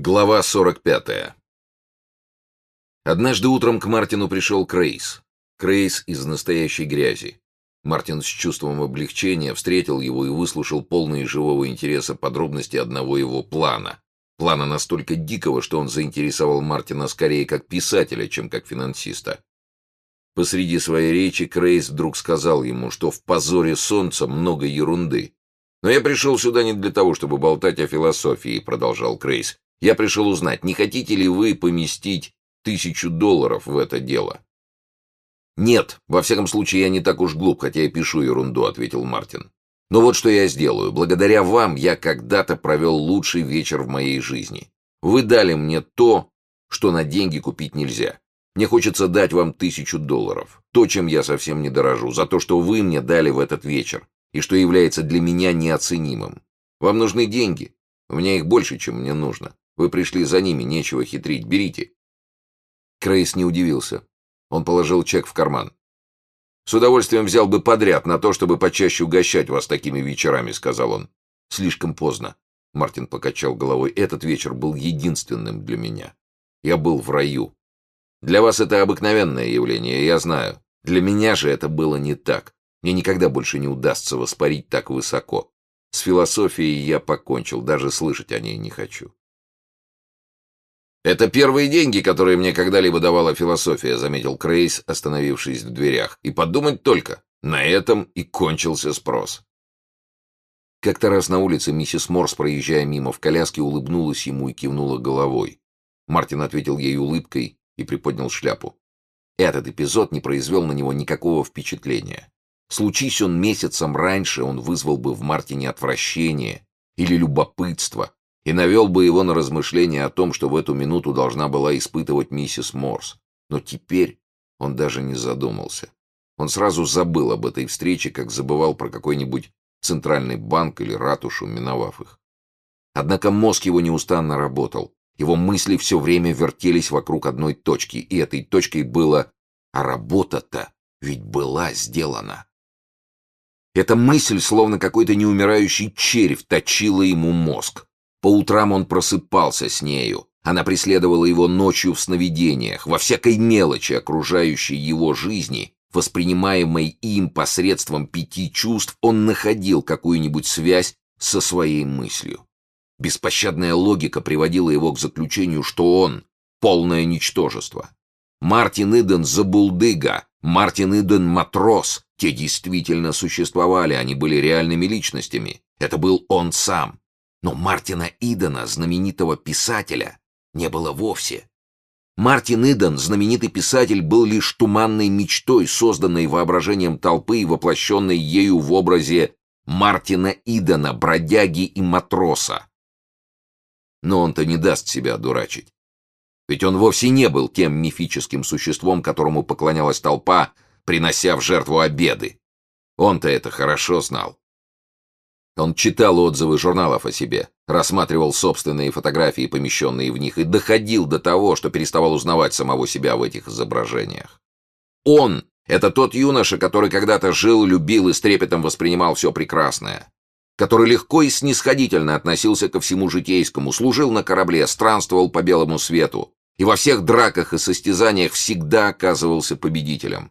Глава 45. Однажды утром к Мартину пришел Крейс. Крейс из настоящей грязи. Мартин с чувством облегчения встретил его и выслушал полные живого интереса подробности одного его плана. Плана настолько дикого, что он заинтересовал Мартина скорее как писателя, чем как финансиста. Посреди своей речи Крейс вдруг сказал ему, что в «Позоре солнца» много ерунды. «Но я пришел сюда не для того, чтобы болтать о философии», — продолжал Крейс. Я пришел узнать, не хотите ли вы поместить тысячу долларов в это дело?» «Нет, во всяком случае, я не так уж глуп, хотя я пишу ерунду», — ответил Мартин. «Но вот что я сделаю. Благодаря вам я когда-то провел лучший вечер в моей жизни. Вы дали мне то, что на деньги купить нельзя. Мне хочется дать вам тысячу долларов. То, чем я совсем не дорожу. За то, что вы мне дали в этот вечер. И что является для меня неоценимым. Вам нужны деньги. У меня их больше, чем мне нужно. Вы пришли за ними, нечего хитрить. Берите. Крейс не удивился. Он положил чек в карман. «С удовольствием взял бы подряд на то, чтобы почаще угощать вас такими вечерами», — сказал он. «Слишком поздно», — Мартин покачал головой. «Этот вечер был единственным для меня. Я был в раю. Для вас это обыкновенное явление, я знаю. Для меня же это было не так. Мне никогда больше не удастся воспарить так высоко. С философией я покончил, даже слышать о ней не хочу. «Это первые деньги, которые мне когда-либо давала философия», — заметил Крейс, остановившись в дверях. «И подумать только, на этом и кончился спрос». Как-то раз на улице миссис Морс, проезжая мимо в коляске, улыбнулась ему и кивнула головой. Мартин ответил ей улыбкой и приподнял шляпу. Этот эпизод не произвел на него никакого впечатления. Случись он месяцем раньше, он вызвал бы в Мартине отвращение или любопытство, и навел бы его на размышления о том, что в эту минуту должна была испытывать миссис Морс. Но теперь он даже не задумался. Он сразу забыл об этой встрече, как забывал про какой-нибудь центральный банк или ратушу, миновав их. Однако мозг его неустанно работал. Его мысли все время вертелись вокруг одной точки, и этой точкой было «А работа-то ведь была сделана». Эта мысль, словно какой-то неумирающий червь, точила ему мозг. По утрам он просыпался с нею. Она преследовала его ночью в сновидениях, во всякой мелочи окружающей его жизни, воспринимаемой им посредством пяти чувств, он находил какую-нибудь связь со своей мыслью. Беспощадная логика приводила его к заключению, что он — полное ничтожество. Мартин Иден — забулдыга, Мартин Иден — матрос. Те действительно существовали, они были реальными личностями. Это был он сам. Но Мартина Идена, знаменитого писателя, не было вовсе. Мартин Иден, знаменитый писатель, был лишь туманной мечтой, созданной воображением толпы и воплощенной ею в образе Мартина Идена, бродяги и матроса. Но он-то не даст себя одурачить. Ведь он вовсе не был тем мифическим существом, которому поклонялась толпа, принося в жертву обеды. Он-то это хорошо знал. Он читал отзывы журналов о себе, рассматривал собственные фотографии, помещенные в них, и доходил до того, что переставал узнавать самого себя в этих изображениях. Он — это тот юноша, который когда-то жил, любил и с трепетом воспринимал все прекрасное, который легко и снисходительно относился ко всему житейскому, служил на корабле, странствовал по белому свету и во всех драках и состязаниях всегда оказывался победителем.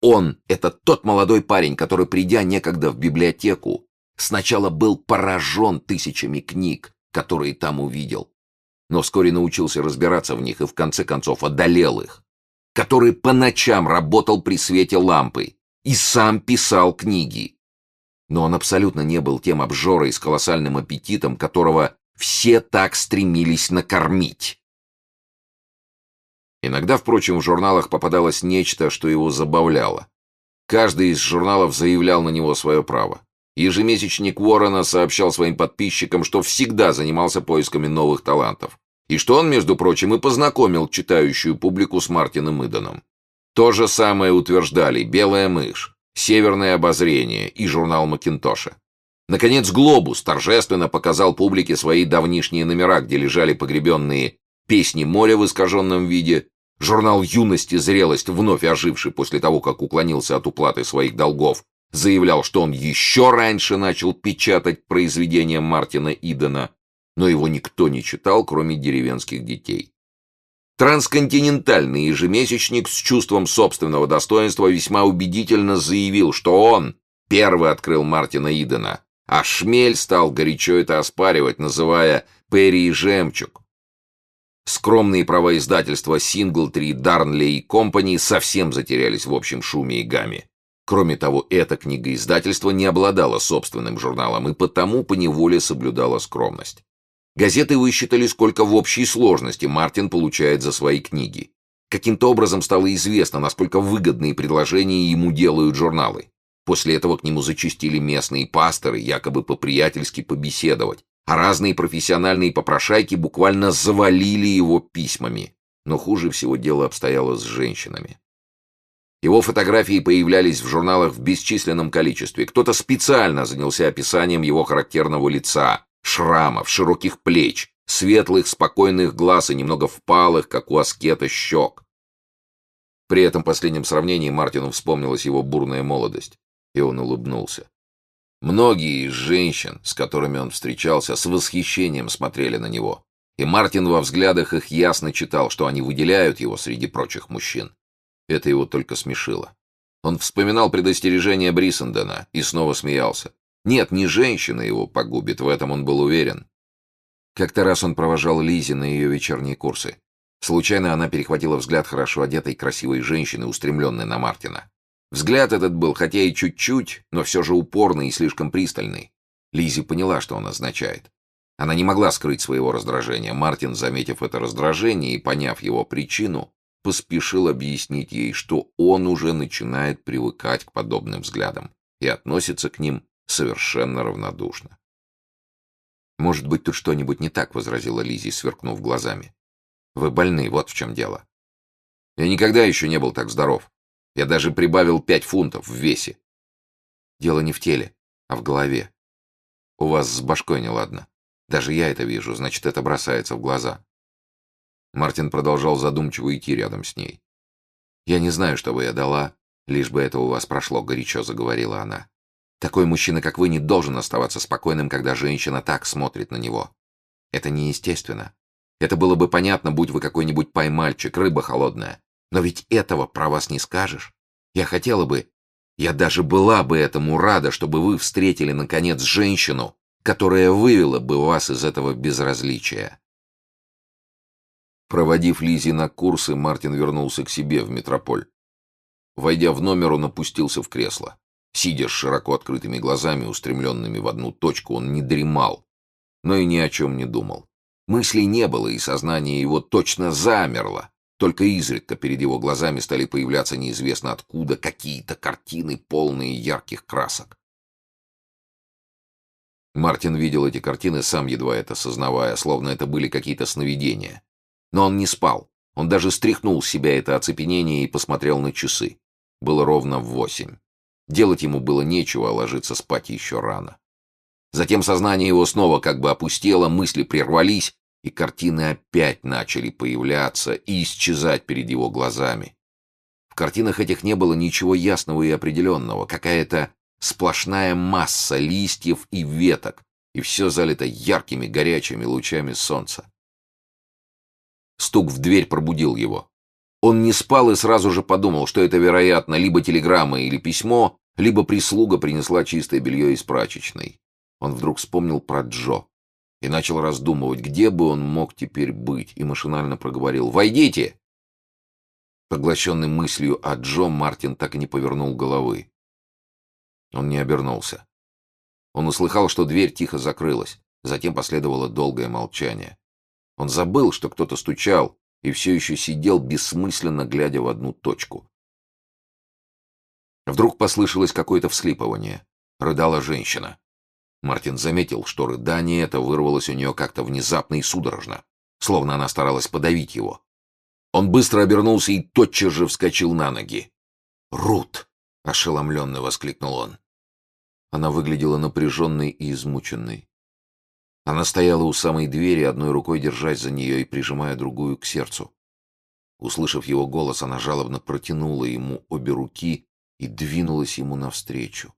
Он — это тот молодой парень, который, придя некогда в библиотеку, Сначала был поражен тысячами книг, которые там увидел, но вскоре научился разбираться в них и в конце концов одолел их, который по ночам работал при свете лампы и сам писал книги. Но он абсолютно не был тем обжорой с колоссальным аппетитом, которого все так стремились накормить. Иногда, впрочем, в журналах попадалось нечто, что его забавляло. Каждый из журналов заявлял на него свое право. Ежемесячник Уоррена сообщал своим подписчикам, что всегда занимался поисками новых талантов. И что он, между прочим, и познакомил читающую публику с Мартином Идоном. То же самое утверждали «Белая мышь», «Северное обозрение» и журнал Макинтоша. Наконец, «Глобус» торжественно показал публике свои давнишние номера, где лежали погребенные «Песни моря» в искаженном виде, журнал «Юность и зрелость», вновь оживший после того, как уклонился от уплаты своих долгов, заявлял, что он еще раньше начал печатать произведения Мартина Идена, но его никто не читал, кроме деревенских детей. Трансконтинентальный ежемесячник с чувством собственного достоинства весьма убедительно заявил, что он первый открыл Мартина Идена, а Шмель стал горячо это оспаривать, называя «Перри и жемчуг». Скромные права издательства Синглтри, Дарнли и Компани совсем затерялись в общем шуме и гамме. Кроме того, эта книга издательства не обладала собственным журналом и потому поневоле соблюдала скромность. Газеты высчитали, сколько в общей сложности Мартин получает за свои книги. Каким-то образом стало известно, насколько выгодные предложения ему делают журналы. После этого к нему зачастили местные пасторы, якобы по-приятельски побеседовать, а разные профессиональные попрошайки буквально завалили его письмами. Но хуже всего дело обстояло с женщинами. Его фотографии появлялись в журналах в бесчисленном количестве. Кто-то специально занялся описанием его характерного лица, шрамов, широких плеч, светлых, спокойных глаз и немного впалых, как у аскета, щек. При этом последнем сравнении Мартину вспомнилась его бурная молодость, и он улыбнулся. Многие из женщин, с которыми он встречался, с восхищением смотрели на него, и Мартин во взглядах их ясно читал, что они выделяют его среди прочих мужчин. Это его только смешило. Он вспоминал предостережение Брисендена и снова смеялся. Нет, не женщина его погубит, в этом он был уверен. Как-то раз он провожал Лизи на ее вечерние курсы. Случайно она перехватила взгляд хорошо одетой красивой женщины, устремленной на Мартина. Взгляд этот был, хотя и чуть-чуть, но все же упорный и слишком пристальный. Лизи поняла, что он означает. Она не могла скрыть своего раздражения. Мартин, заметив это раздражение и поняв его причину, поспешил объяснить ей, что он уже начинает привыкать к подобным взглядам и относится к ним совершенно равнодушно. «Может быть, тут что-нибудь не так», — возразила Лизи, сверкнув глазами. «Вы больны, вот в чем дело. Я никогда еще не был так здоров. Я даже прибавил пять фунтов в весе. Дело не в теле, а в голове. У вас с башкой неладно. Даже я это вижу, значит, это бросается в глаза». Мартин продолжал задумчиво идти рядом с ней. «Я не знаю, что бы я дала, лишь бы это у вас прошло», — горячо заговорила она. Такой мужчина, как вы, не должен оставаться спокойным, когда женщина так смотрит на него. Это неестественно. Это было бы понятно, будь вы какой-нибудь поймальчик, рыба холодная. Но ведь этого про вас не скажешь. Я хотела бы, я даже была бы этому рада, чтобы вы встретили, наконец, женщину, которая вывела бы вас из этого безразличия. Проводив Лизи на курсы, Мартин вернулся к себе в метрополь. Войдя в номер, он опустился в кресло. Сидя с широко открытыми глазами, устремленными в одну точку, он не дремал, но и ни о чем не думал. Мыслей не было, и сознание его точно замерло. Только изредка перед его глазами стали появляться неизвестно откуда какие-то картины, полные ярких красок. Мартин видел эти картины, сам едва это сознавая, словно это были какие-то сновидения. Но он не спал. Он даже стряхнул с себя это оцепенение и посмотрел на часы. Было ровно в восемь. Делать ему было нечего, а ложиться спать еще рано. Затем сознание его снова как бы опустело, мысли прервались, и картины опять начали появляться и исчезать перед его глазами. В картинах этих не было ничего ясного и определенного, какая-то сплошная масса листьев и веток, и все залито яркими горячими лучами солнца. Стук в дверь пробудил его. Он не спал и сразу же подумал, что это, вероятно, либо телеграмма или письмо, либо прислуга принесла чистое белье из прачечной. Он вдруг вспомнил про Джо и начал раздумывать, где бы он мог теперь быть, и машинально проговорил «Войдите!». Поглощенный мыслью о Джо, Мартин так и не повернул головы. Он не обернулся. Он услыхал, что дверь тихо закрылась, затем последовало долгое молчание. Он забыл, что кто-то стучал, и все еще сидел, бессмысленно глядя в одну точку. Вдруг послышалось какое-то всхлипывание. Рыдала женщина. Мартин заметил, что рыдание это вырвалось у нее как-то внезапно и судорожно, словно она старалась подавить его. Он быстро обернулся и тотчас же вскочил на ноги. «Рут!» — ошеломленно воскликнул он. Она выглядела напряженной и измученной. Она стояла у самой двери, одной рукой держась за нее и прижимая другую к сердцу. Услышав его голос, она жалобно протянула ему обе руки и двинулась ему навстречу.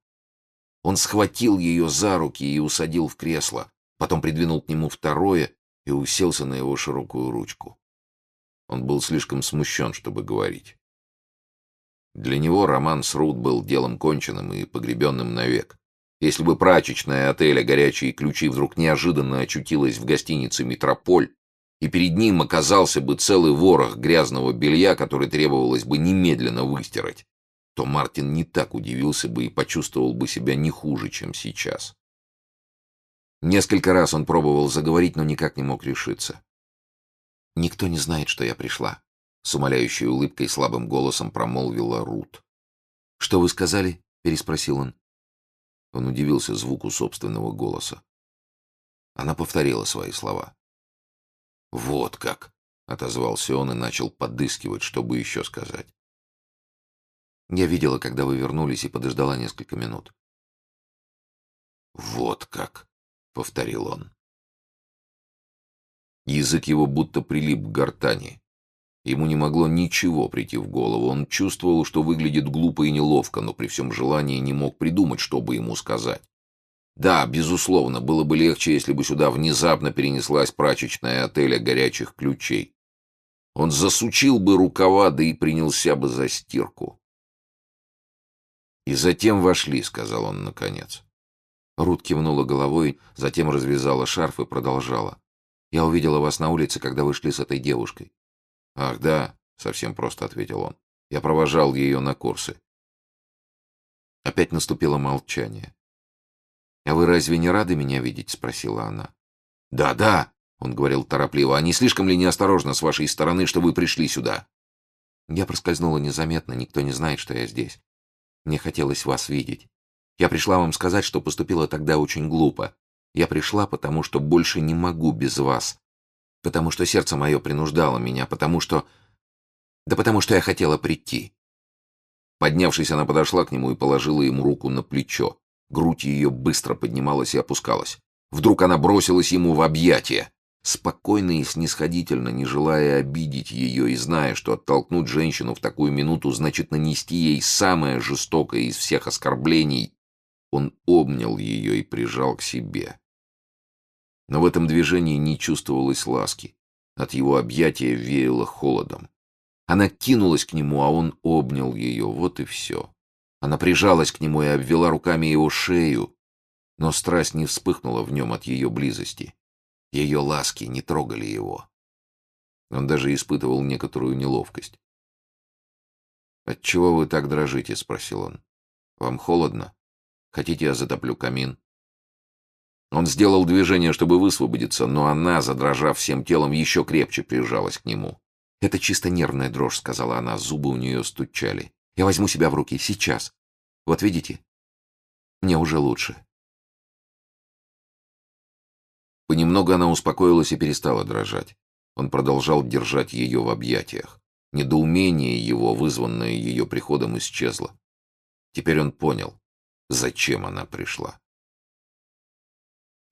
Он схватил ее за руки и усадил в кресло, потом придвинул к нему второе и уселся на его широкую ручку. Он был слишком смущен, чтобы говорить. Для него роман с Рут был делом конченным и погребенным навек. Если бы прачечная отеля «Горячие ключи» вдруг неожиданно очутилась в гостинице «Метрополь», и перед ним оказался бы целый ворох грязного белья, который требовалось бы немедленно выстирать, то Мартин не так удивился бы и почувствовал бы себя не хуже, чем сейчас. Несколько раз он пробовал заговорить, но никак не мог решиться. «Никто не знает, что я пришла», — с умоляющей улыбкой слабым голосом промолвила Рут. «Что вы сказали?» — переспросил он. Он удивился звуку собственного голоса. Она повторила свои слова. «Вот как!» — отозвался он и начал подыскивать, чтобы еще сказать. «Я видела, когда вы вернулись, и подождала несколько минут». «Вот как!» — повторил он. Язык его будто прилип к гортани. Ему не могло ничего прийти в голову. Он чувствовал, что выглядит глупо и неловко, но при всем желании не мог придумать, что бы ему сказать. Да, безусловно, было бы легче, если бы сюда внезапно перенеслась прачечная отеля горячих ключей. Он засучил бы рукава, да и принялся бы за стирку. «И затем вошли», — сказал он наконец. Рут кивнула головой, затем развязала шарф и продолжала. «Я увидела вас на улице, когда вы шли с этой девушкой». «Ах, да», — совсем просто ответил он. «Я провожал ее на курсы». Опять наступило молчание. «А вы разве не рады меня видеть?» — спросила она. «Да, да», — он говорил торопливо. «А не слишком ли неосторожно с вашей стороны, что вы пришли сюда?» Я проскользнула незаметно, никто не знает, что я здесь. Мне хотелось вас видеть. Я пришла вам сказать, что поступила тогда очень глупо. Я пришла, потому что больше не могу без вас. Потому что сердце мое принуждало меня, потому что... Да потому что я хотела прийти. Поднявшись, она подошла к нему и положила ему руку на плечо. Грудь ее быстро поднималась и опускалась. Вдруг она бросилась ему в объятия. Спокойно и снисходительно, не желая обидеть ее и зная, что оттолкнуть женщину в такую минуту значит нанести ей самое жестокое из всех оскорблений, он обнял ее и прижал к себе. Но в этом движении не чувствовалось ласки. От его объятия веяло холодом. Она кинулась к нему, а он обнял ее. Вот и все. Она прижалась к нему и обвела руками его шею, но страсть не вспыхнула в нем от ее близости. Ее ласки не трогали его. Он даже испытывал некоторую неловкость. «Отчего вы так дрожите?» — спросил он. «Вам холодно? Хотите, я затоплю камин?» Он сделал движение, чтобы высвободиться, но она, задрожав всем телом, еще крепче прижалась к нему. «Это чисто нервная дрожь», — сказала она, зубы у нее стучали. Я возьму себя в руки. Сейчас. Вот видите? Мне уже лучше. Понемногу она успокоилась и перестала дрожать. Он продолжал держать ее в объятиях. Недоумение его, вызванное ее приходом, исчезло. Теперь он понял, зачем она пришла.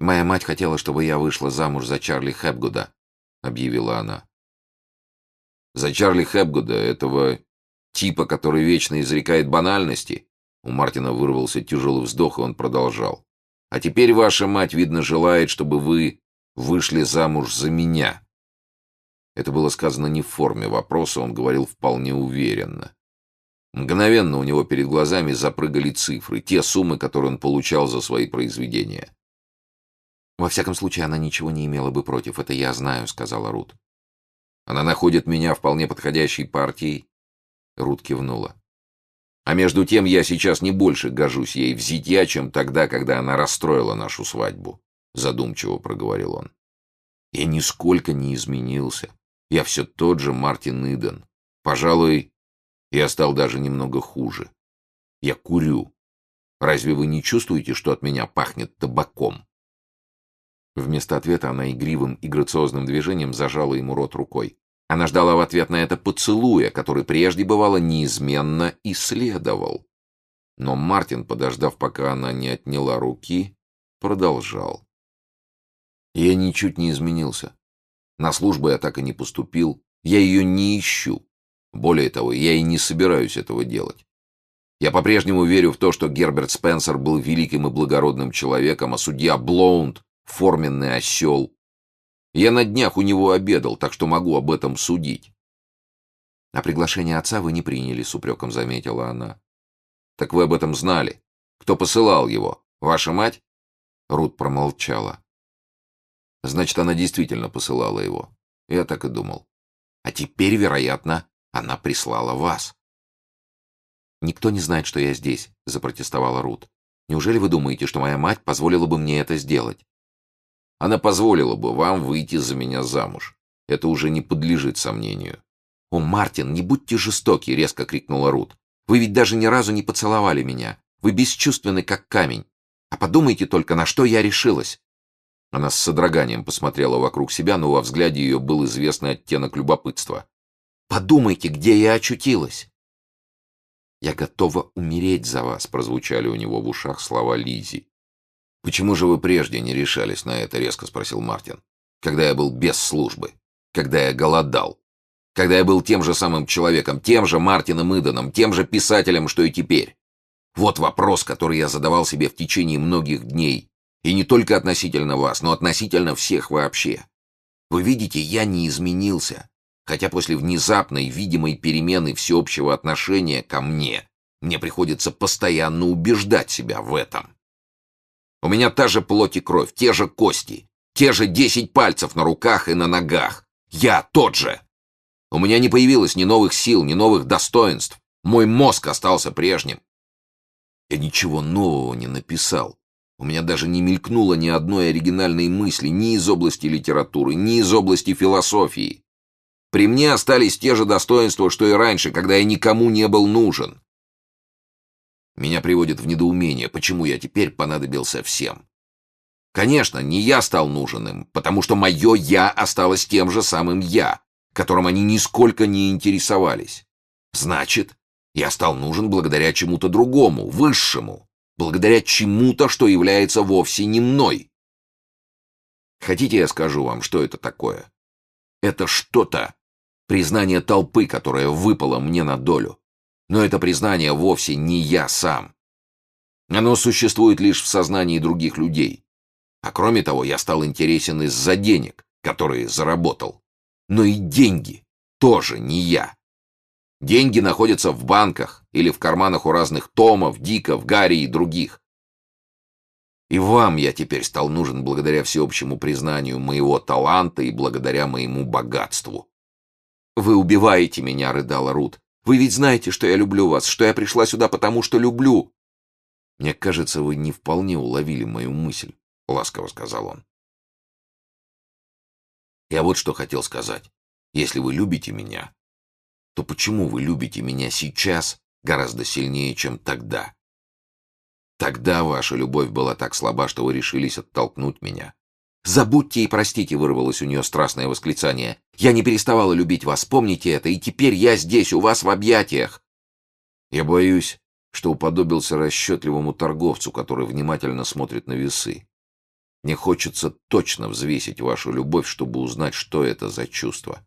«Моя мать хотела, чтобы я вышла замуж за Чарли Хэбгуда», — объявила она. «За Чарли Хэбгуда, этого Типа, который вечно изрекает банальности. У Мартина вырвался тяжелый вздох, и он продолжал. А теперь ваша мать, видно, желает, чтобы вы вышли замуж за меня. Это было сказано не в форме вопроса, он говорил вполне уверенно. Мгновенно у него перед глазами запрыгали цифры, те суммы, которые он получал за свои произведения. «Во всяком случае, она ничего не имела бы против, это я знаю», — сказала Рут. «Она находит меня вполне подходящей партией Рут кивнула. А между тем я сейчас не больше гожусь ей в зитья, чем тогда, когда она расстроила нашу свадьбу, задумчиво проговорил он. Я нисколько не изменился. Я все тот же Мартин Иден. Пожалуй, я стал даже немного хуже. Я курю. Разве вы не чувствуете, что от меня пахнет табаком? Вместо ответа она игривым и грациозным движением зажала ему рот рукой. Она ждала в ответ на это поцелуя, который прежде, бывало, неизменно исследовал. Но Мартин, подождав, пока она не отняла руки, продолжал. Я ничуть не изменился. На службу я так и не поступил. Я ее не ищу. Более того, я и не собираюсь этого делать. Я по-прежнему верю в то, что Герберт Спенсер был великим и благородным человеком, а судья Блоунд форменный осел. Я на днях у него обедал, так что могу об этом судить. А приглашение отца вы не приняли, с упреком заметила она. Так вы об этом знали. Кто посылал его? Ваша мать? Рут промолчала. Значит, она действительно посылала его. Я так и думал. А теперь, вероятно, она прислала вас. «Никто не знает, что я здесь», — запротестовала Рут. «Неужели вы думаете, что моя мать позволила бы мне это сделать?» «Она позволила бы вам выйти за меня замуж. Это уже не подлежит сомнению». «О, Мартин, не будьте жестоки!» — резко крикнула Рут. «Вы ведь даже ни разу не поцеловали меня. Вы бесчувственны, как камень. А подумайте только, на что я решилась. Она с содроганием посмотрела вокруг себя, но во взгляде ее был известный оттенок любопытства. «Подумайте, где я очутилась!» «Я готова умереть за вас», — прозвучали у него в ушах слова Лизи. «Почему же вы прежде не решались на это?» — резко спросил Мартин. «Когда я был без службы, когда я голодал, когда я был тем же самым человеком, тем же Мартином Иданом, тем же писателем, что и теперь. Вот вопрос, который я задавал себе в течение многих дней, и не только относительно вас, но относительно всех вообще. Вы видите, я не изменился, хотя после внезапной, видимой перемены всеобщего отношения ко мне мне приходится постоянно убеждать себя в этом. У меня та же плоть и кровь, те же кости, те же десять пальцев на руках и на ногах. Я тот же. У меня не появилось ни новых сил, ни новых достоинств. Мой мозг остался прежним. Я ничего нового не написал. У меня даже не мелькнуло ни одной оригинальной мысли ни из области литературы, ни из области философии. При мне остались те же достоинства, что и раньше, когда я никому не был нужен. Меня приводит в недоумение, почему я теперь понадобился всем. Конечно, не я стал нужен им, потому что мое «я» осталось тем же самым «я», которым они нисколько не интересовались. Значит, я стал нужен благодаря чему-то другому, высшему, благодаря чему-то, что является вовсе не мной. Хотите, я скажу вам, что это такое? Это что-то, признание толпы, которое выпало мне на долю. Но это признание вовсе не я сам. Оно существует лишь в сознании других людей. А кроме того, я стал интересен из-за денег, которые заработал. Но и деньги тоже не я. Деньги находятся в банках или в карманах у разных Томов, Диков, Гарри и других. И вам я теперь стал нужен благодаря всеобщему признанию моего таланта и благодаря моему богатству. «Вы убиваете меня», — рыдала Рут. «Вы ведь знаете, что я люблю вас, что я пришла сюда потому, что люблю». «Мне кажется, вы не вполне уловили мою мысль», — ласково сказал он. «Я вот что хотел сказать. Если вы любите меня, то почему вы любите меня сейчас гораздо сильнее, чем тогда? Тогда ваша любовь была так слаба, что вы решились оттолкнуть меня. «Забудьте и простите», — вырвалось у нее страстное восклицание. «Я не переставала любить вас, помните это, и теперь я здесь, у вас в объятиях». Я боюсь, что уподобился расчетливому торговцу, который внимательно смотрит на весы. Мне хочется точно взвесить вашу любовь, чтобы узнать, что это за чувство.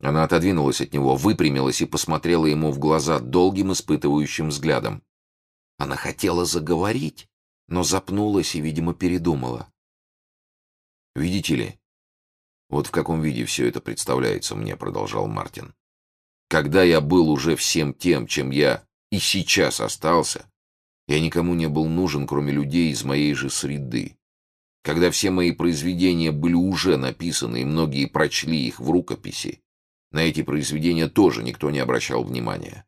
Она отодвинулась от него, выпрямилась и посмотрела ему в глаза долгим испытывающим взглядом. Она хотела заговорить, но запнулась и, видимо, передумала. «Видите ли, вот в каком виде все это представляется мне», — продолжал Мартин. «Когда я был уже всем тем, чем я и сейчас остался, я никому не был нужен, кроме людей из моей же среды. Когда все мои произведения были уже написаны, и многие прочли их в рукописи, на эти произведения тоже никто не обращал внимания.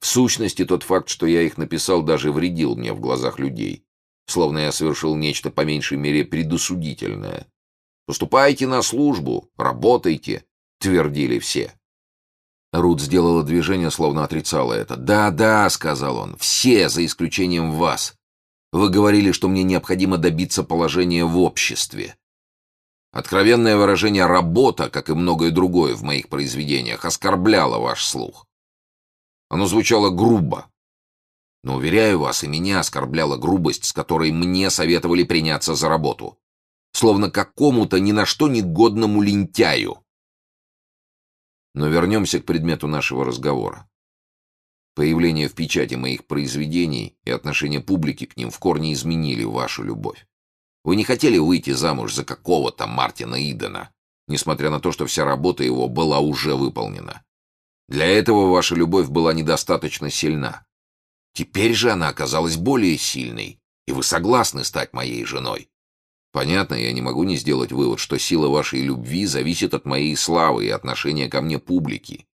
В сущности, тот факт, что я их написал, даже вредил мне в глазах людей, словно я совершил нечто по меньшей мере предосудительное. «Поступайте на службу, работайте», — твердили все. Рут сделала движение, словно отрицала это. «Да, да», — сказал он, — «все, за исключением вас. Вы говорили, что мне необходимо добиться положения в обществе. Откровенное выражение «работа», как и многое другое в моих произведениях, оскорбляло ваш слух. Оно звучало грубо. Но, уверяю вас, и меня оскорбляла грубость, с которой мне советовали приняться за работу. Словно какому-то ни на что негодному лентяю. Но вернемся к предмету нашего разговора. Появление в печати моих произведений и отношение публики к ним в корне изменили вашу любовь. Вы не хотели выйти замуж за какого-то Мартина Идена, несмотря на то, что вся работа его была уже выполнена. Для этого ваша любовь была недостаточно сильна. Теперь же она оказалась более сильной, и вы согласны стать моей женой. Понятно, я не могу не сделать вывод, что сила вашей любви зависит от моей славы и отношения ко мне публики.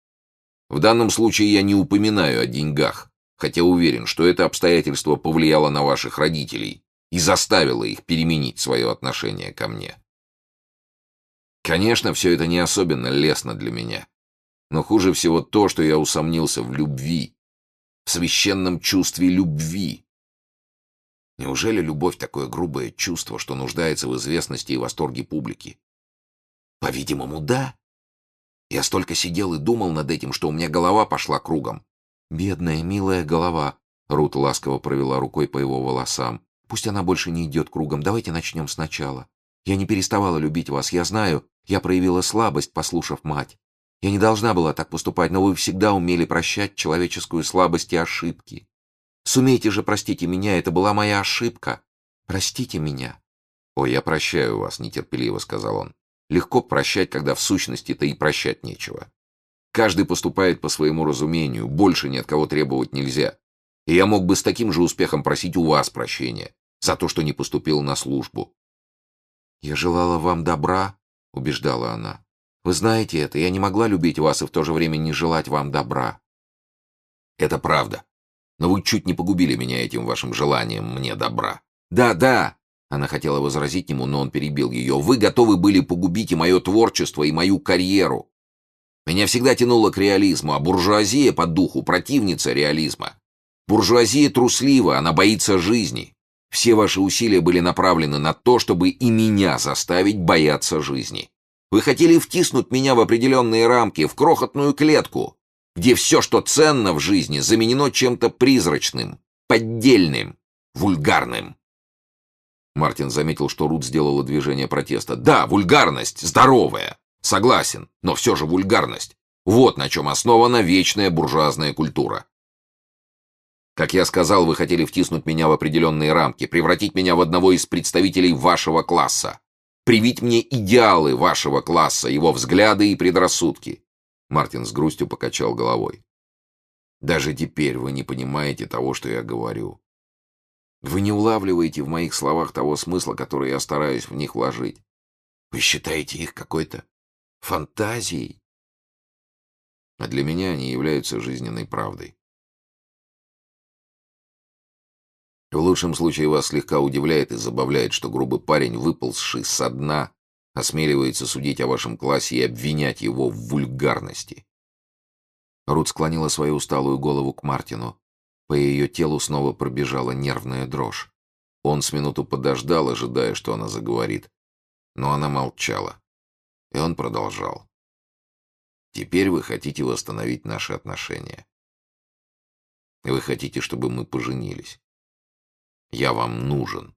В данном случае я не упоминаю о деньгах, хотя уверен, что это обстоятельство повлияло на ваших родителей и заставило их переменить свое отношение ко мне. Конечно, все это не особенно лестно для меня. Но хуже всего то, что я усомнился в любви, в священном чувстве любви. Неужели любовь такое грубое чувство, что нуждается в известности и восторге публики? По-видимому, да. Я столько сидел и думал над этим, что у меня голова пошла кругом. Бедная, милая голова. Рут ласково провела рукой по его волосам. Пусть она больше не идет кругом. Давайте начнем сначала. Я не переставала любить вас. Я знаю, я проявила слабость, послушав мать. Я не должна была так поступать, но вы всегда умели прощать человеческую слабость и ошибки. Сумейте же простите меня, это была моя ошибка. Простите меня. «Ой, я прощаю вас», — нетерпеливо сказал он. «Легко прощать, когда в сущности-то и прощать нечего. Каждый поступает по своему разумению, больше ни от кого требовать нельзя. И я мог бы с таким же успехом просить у вас прощения за то, что не поступил на службу». «Я желала вам добра», — убеждала она. Вы знаете это, я не могла любить вас и в то же время не желать вам добра. Это правда. Но вы чуть не погубили меня этим вашим желанием мне добра. Да, да, она хотела возразить ему, но он перебил ее. Вы готовы были погубить и мое творчество, и мою карьеру. Меня всегда тянуло к реализму, а буржуазия по духу противница реализма. Буржуазия труслива, она боится жизни. Все ваши усилия были направлены на то, чтобы и меня заставить бояться жизни. Вы хотели втиснуть меня в определенные рамки, в крохотную клетку, где все, что ценно в жизни, заменено чем-то призрачным, поддельным, вульгарным. Мартин заметил, что Рут сделала движение протеста. «Да, вульгарность, здоровая, согласен, но все же вульгарность. Вот на чем основана вечная буржуазная культура. Как я сказал, вы хотели втиснуть меня в определенные рамки, превратить меня в одного из представителей вашего класса привить мне идеалы вашего класса, его взгляды и предрассудки. Мартин с грустью покачал головой. Даже теперь вы не понимаете того, что я говорю. Вы не улавливаете в моих словах того смысла, который я стараюсь в них вложить. Вы считаете их какой-то фантазией. А для меня они являются жизненной правдой. В лучшем случае вас слегка удивляет и забавляет, что грубый парень, выползший со дна, осмеливается судить о вашем классе и обвинять его в вульгарности. Рут склонила свою усталую голову к Мартину. По ее телу снова пробежала нервная дрожь. Он с минуту подождал, ожидая, что она заговорит. Но она молчала. И он продолжал. «Теперь вы хотите восстановить наши отношения. Вы хотите, чтобы мы поженились. Я вам нужен.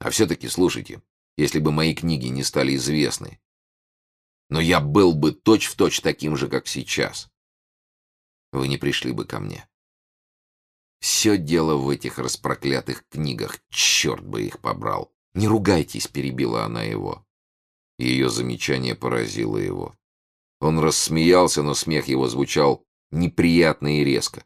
А все-таки, слушайте, если бы мои книги не стали известны, но я был бы точь-в-точь точь таким же, как сейчас, вы не пришли бы ко мне. Все дело в этих распроклятых книгах, черт бы их побрал. Не ругайтесь, перебила она его. Ее замечание поразило его. Он рассмеялся, но смех его звучал неприятно и резко.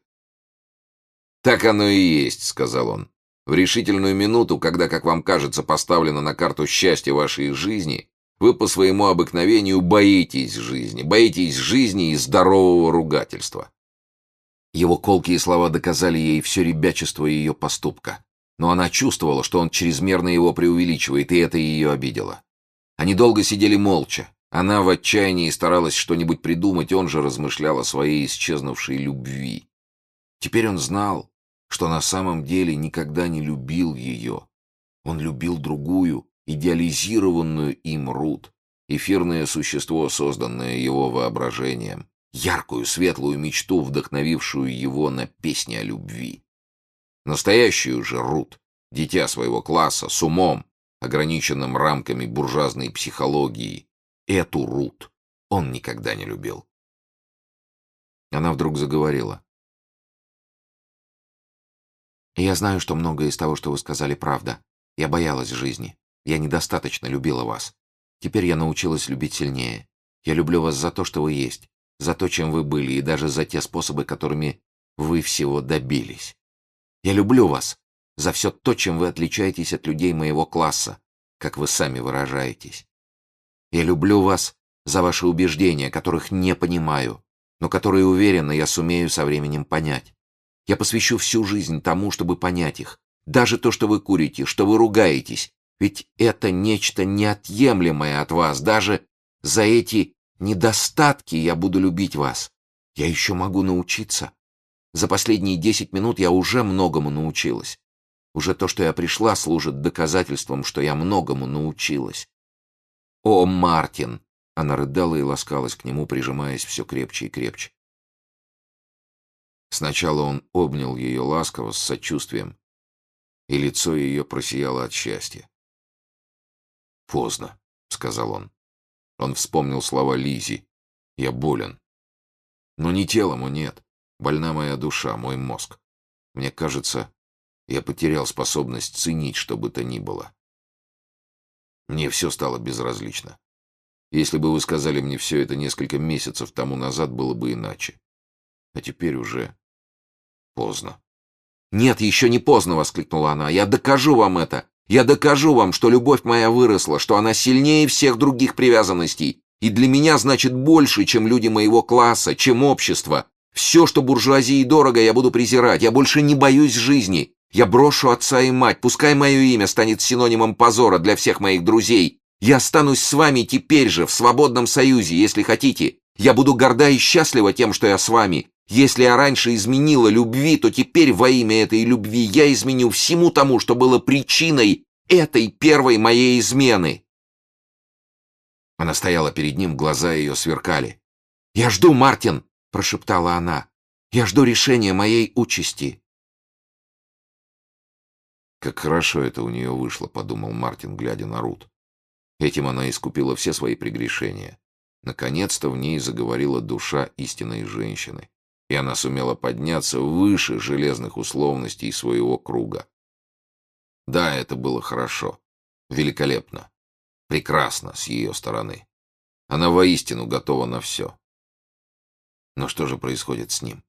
«Так оно и есть», — сказал он. «В решительную минуту, когда, как вам кажется, поставлено на карту счастье вашей жизни, вы по своему обыкновению боитесь жизни, боитесь жизни и здорового ругательства». Его колкие слова доказали ей все ребячество ее поступка. Но она чувствовала, что он чрезмерно его преувеличивает, и это ее обидело. Они долго сидели молча. Она в отчаянии старалась что-нибудь придумать, он же размышлял о своей исчезнувшей любви. Теперь он знал, что на самом деле никогда не любил ее. Он любил другую, идеализированную им Рут, эфирное существо, созданное его воображением, яркую, светлую мечту, вдохновившую его на песни о любви. Настоящую же Рут, дитя своего класса, с умом, ограниченным рамками буржуазной психологии, эту Рут он никогда не любил. Она вдруг заговорила. Я знаю, что многое из того, что вы сказали, правда. Я боялась жизни. Я недостаточно любила вас. Теперь я научилась любить сильнее. Я люблю вас за то, что вы есть, за то, чем вы были, и даже за те способы, которыми вы всего добились. Я люблю вас за все то, чем вы отличаетесь от людей моего класса, как вы сами выражаетесь. Я люблю вас за ваши убеждения, которых не понимаю, но которые, уверенно, я сумею со временем понять. Я посвящу всю жизнь тому, чтобы понять их. Даже то, что вы курите, что вы ругаетесь, ведь это нечто неотъемлемое от вас. Даже за эти недостатки я буду любить вас. Я еще могу научиться. За последние десять минут я уже многому научилась. Уже то, что я пришла, служит доказательством, что я многому научилась. О, Мартин! Она рыдала и ласкалась к нему, прижимаясь все крепче и крепче. Сначала он обнял ее ласково, с сочувствием, и лицо ее просияло от счастья. «Поздно», — сказал он. Он вспомнил слова Лизи. «Я болен». «Но не телом, о нет. Больна моя душа, мой мозг. Мне кажется, я потерял способность ценить, что бы то ни было. Мне все стало безразлично. Если бы вы сказали мне все это несколько месяцев тому назад, было бы иначе. А теперь уже поздно. «Нет, еще не поздно!» — воскликнула она. «Я докажу вам это! Я докажу вам, что любовь моя выросла, что она сильнее всех других привязанностей, и для меня значит больше, чем люди моего класса, чем общество. Все, что буржуазии дорого, я буду презирать. Я больше не боюсь жизни. Я брошу отца и мать. Пускай мое имя станет синонимом позора для всех моих друзей. Я останусь с вами теперь же, в свободном союзе, если хотите. Я буду горда и счастлива тем, что я с вами. Если я раньше изменила любви, то теперь во имя этой любви я изменю всему тому, что было причиной этой первой моей измены. Она стояла перед ним, глаза ее сверкали. «Я жду, Мартин!» — прошептала она. «Я жду решения моей участи». «Как хорошо это у нее вышло», — подумал Мартин, глядя на Рут. Этим она искупила все свои прегрешения. Наконец-то в ней заговорила душа истинной женщины и она сумела подняться выше железных условностей своего круга. Да, это было хорошо, великолепно, прекрасно с ее стороны. Она воистину готова на все. Но что же происходит с ним?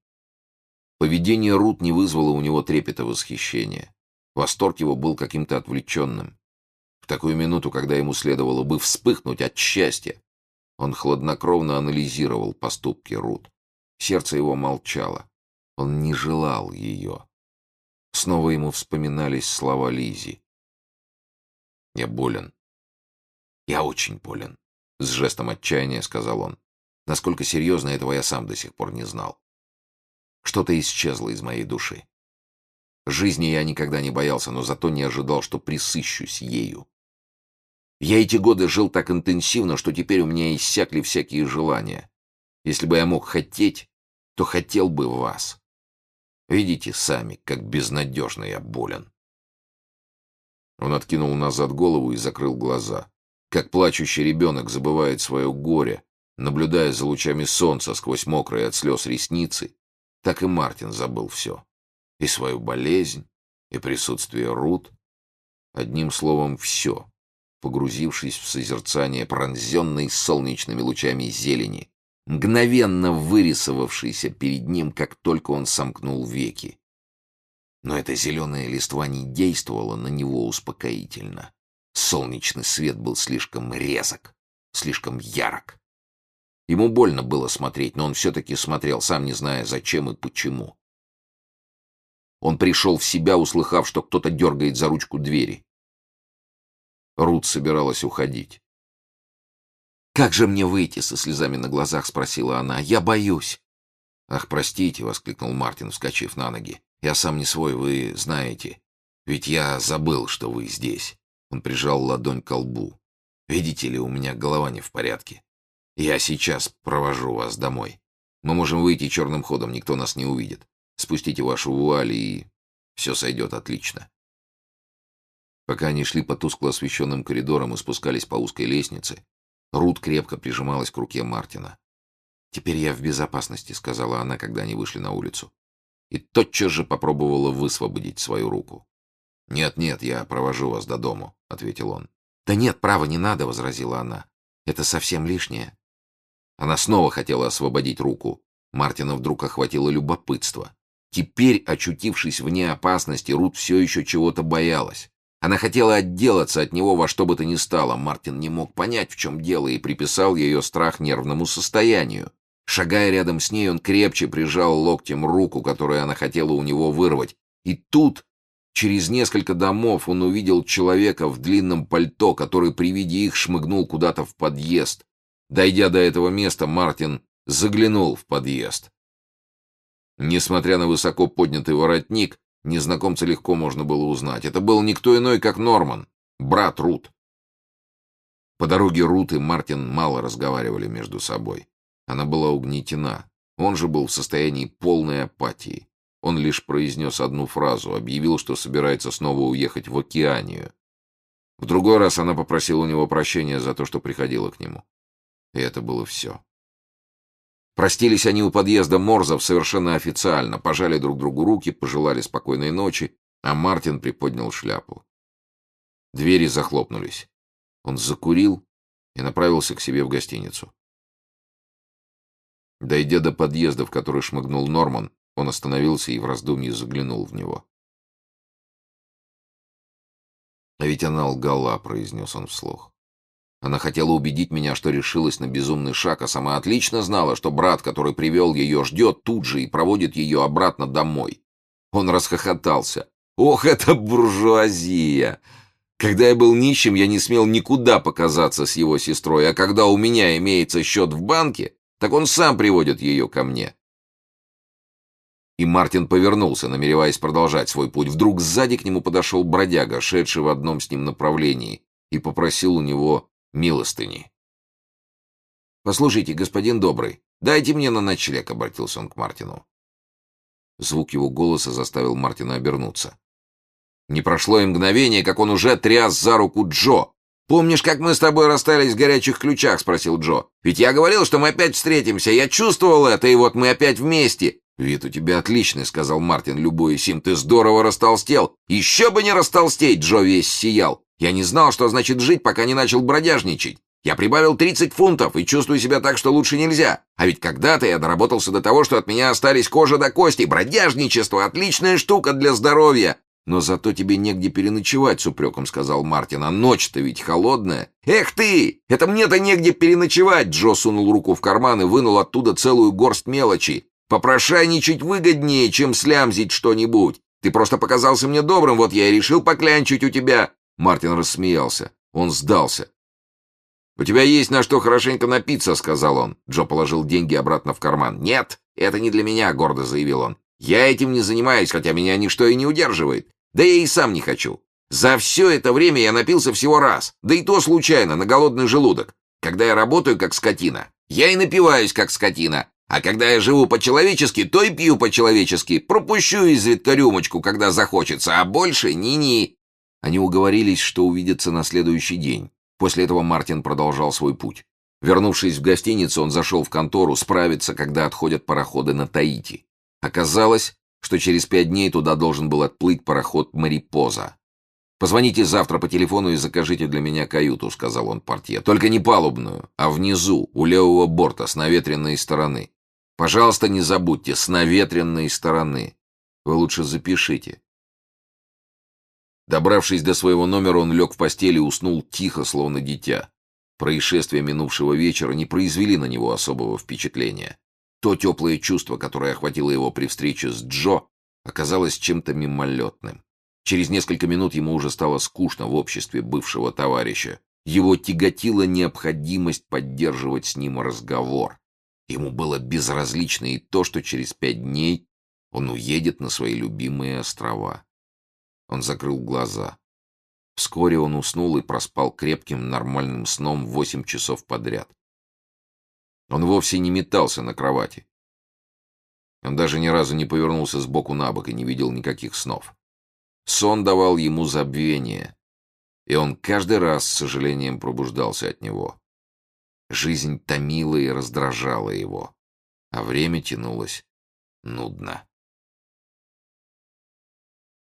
Поведение Рут не вызвало у него трепета восхищения. Восторг его был каким-то отвлеченным. В такую минуту, когда ему следовало бы вспыхнуть от счастья, он хладнокровно анализировал поступки Рут. Сердце его молчало. Он не желал ее. Снова ему вспоминались слова Лизи. «Я болен. Я очень болен», — с жестом отчаяния сказал он. Насколько серьезно этого я сам до сих пор не знал. Что-то исчезло из моей души. Жизни я никогда не боялся, но зато не ожидал, что присыщусь ею. Я эти годы жил так интенсивно, что теперь у меня иссякли всякие желания. Если бы я мог хотеть, то хотел бы вас. Видите сами, как безнадежно я болен. Он откинул назад голову и закрыл глаза. Как плачущий ребенок забывает свое горе, наблюдая за лучами солнца сквозь мокрые от слез ресницы, так и Мартин забыл все. И свою болезнь, и присутствие Рут. Одним словом, все, погрузившись в созерцание пронзенной солнечными лучами зелени, мгновенно вырисовавшийся перед ним, как только он сомкнул веки. Но эта зеленая листва не действовала на него успокоительно. Солнечный свет был слишком резок, слишком ярок. Ему больно было смотреть, но он все-таки смотрел, сам не зная, зачем и почему. Он пришел в себя, услыхав, что кто-то дергает за ручку двери. Рут собиралась уходить. «Как же мне выйти?» — со слезами на глазах спросила она. «Я боюсь». «Ах, простите!» — воскликнул Мартин, вскочив на ноги. «Я сам не свой, вы знаете. Ведь я забыл, что вы здесь». Он прижал ладонь к лбу. «Видите ли, у меня голова не в порядке. Я сейчас провожу вас домой. Мы можем выйти черным ходом, никто нас не увидит. Спустите вашу вуаль, и все сойдет отлично». Пока они шли по тускло освещенным коридорам и спускались по узкой лестнице, Рут крепко прижималась к руке Мартина. «Теперь я в безопасности», — сказала она, когда они вышли на улицу. И тотчас же попробовала высвободить свою руку. «Нет-нет, я провожу вас до дому», — ответил он. «Да нет, право, не надо», — возразила она. «Это совсем лишнее». Она снова хотела освободить руку. Мартина вдруг охватило любопытство. Теперь, очутившись вне опасности, Рут все еще чего-то боялась. Она хотела отделаться от него во что бы то ни стало. Мартин не мог понять, в чем дело, и приписал ее страх нервному состоянию. Шагая рядом с ней, он крепче прижал локтем руку, которую она хотела у него вырвать. И тут, через несколько домов, он увидел человека в длинном пальто, который при виде их шмыгнул куда-то в подъезд. Дойдя до этого места, Мартин заглянул в подъезд. Несмотря на высоко поднятый воротник, незнакомца легко можно было узнать. Это был никто иной, как Норман, брат Рут. По дороге Рут и Мартин мало разговаривали между собой. Она была угнетена. Он же был в состоянии полной апатии. Он лишь произнес одну фразу, объявил, что собирается снова уехать в Океанию. В другой раз она попросила у него прощения за то, что приходила к нему. И это было все. Простились они у подъезда Морзов совершенно официально, пожали друг другу руки, пожелали спокойной ночи, а Мартин приподнял шляпу. Двери захлопнулись. Он закурил и направился к себе в гостиницу. Дойдя до подъезда, в который шмыгнул Норман, он остановился и в раздумье заглянул в него. «А ведь она лгала», — произнес он вслух. Она хотела убедить меня, что решилась на безумный шаг, а сама отлично знала, что брат, который привел ее, ждет тут же и проводит ее обратно домой. Он расхохотался. «Ох, это буржуазия!» Когда я был нищим, я не смел никуда показаться с его сестрой, а когда у меня имеется счет в банке, так он сам приводит ее ко мне. И Мартин повернулся, намереваясь продолжать свой путь. Вдруг сзади к нему подошел бродяга, шедший в одном с ним направлении, и попросил у него милостыни. «Послушайте, господин добрый, дайте мне на ночлег», — обратился он к Мартину. Звук его голоса заставил Мартина обернуться. Не прошло и мгновение, как он уже тряс за руку Джо. «Помнишь, как мы с тобой расстались в горячих ключах?» — спросил Джо. «Ведь я говорил, что мы опять встретимся. Я чувствовал это, и вот мы опять вместе». «Вид у тебя отличный», — сказал Мартин, любуясь им. «Ты здорово растолстел». «Еще бы не растолстеть!» — Джо весь сиял. Я не знал, что значит жить, пока не начал бродяжничать. Я прибавил 30 фунтов и чувствую себя так, что лучше нельзя. А ведь когда-то я доработался до того, что от меня остались кожа до кости. Бродяжничество — отличная штука для здоровья. Но зато тебе негде переночевать, с упреком сказал Мартин. А ночь-то ведь холодная. Эх ты! Это мне-то негде переночевать! Джо сунул руку в карман и вынул оттуда целую горсть мелочи. Попрошайничать выгоднее, чем слямзить что-нибудь. Ты просто показался мне добрым, вот я и решил поклянчить у тебя. Мартин рассмеялся. Он сдался. «У тебя есть на что хорошенько напиться», — сказал он. Джо положил деньги обратно в карман. «Нет, это не для меня», — гордо заявил он. «Я этим не занимаюсь, хотя меня ничто и не удерживает. Да я и сам не хочу. За все это время я напился всего раз, да и то случайно, на голодный желудок. Когда я работаю как скотина, я и напиваюсь как скотина. А когда я живу по-человечески, то и пью по-человечески. Пропущу изредка рюмочку, когда захочется, а больше ни-ни. Они уговорились, что увидятся на следующий день. После этого Мартин продолжал свой путь. Вернувшись в гостиницу, он зашел в контору справиться, когда отходят пароходы на Таити. Оказалось, что через пять дней туда должен был отплыть пароход «Марипоза». «Позвоните завтра по телефону и закажите для меня каюту», — сказал он портье. «Только не палубную, а внизу, у левого борта, с наветренной стороны. Пожалуйста, не забудьте, с наветренной стороны. Вы лучше запишите. Добравшись до своего номера, он лег в постель и уснул тихо, словно дитя. Происшествия минувшего вечера не произвели на него особого впечатления. То теплое чувство, которое охватило его при встрече с Джо, оказалось чем-то мимолетным. Через несколько минут ему уже стало скучно в обществе бывшего товарища. Его тяготила необходимость поддерживать с ним разговор. Ему было безразлично и то, что через пять дней он уедет на свои любимые острова. Он закрыл глаза. Вскоре он уснул и проспал крепким нормальным сном восемь часов подряд. Он вовсе не метался на кровати. Он даже ни разу не повернулся с боку на бок и не видел никаких снов. Сон давал ему забвение, и он каждый раз с сожалением пробуждался от него. Жизнь томила и раздражала его, а время тянулось нудно.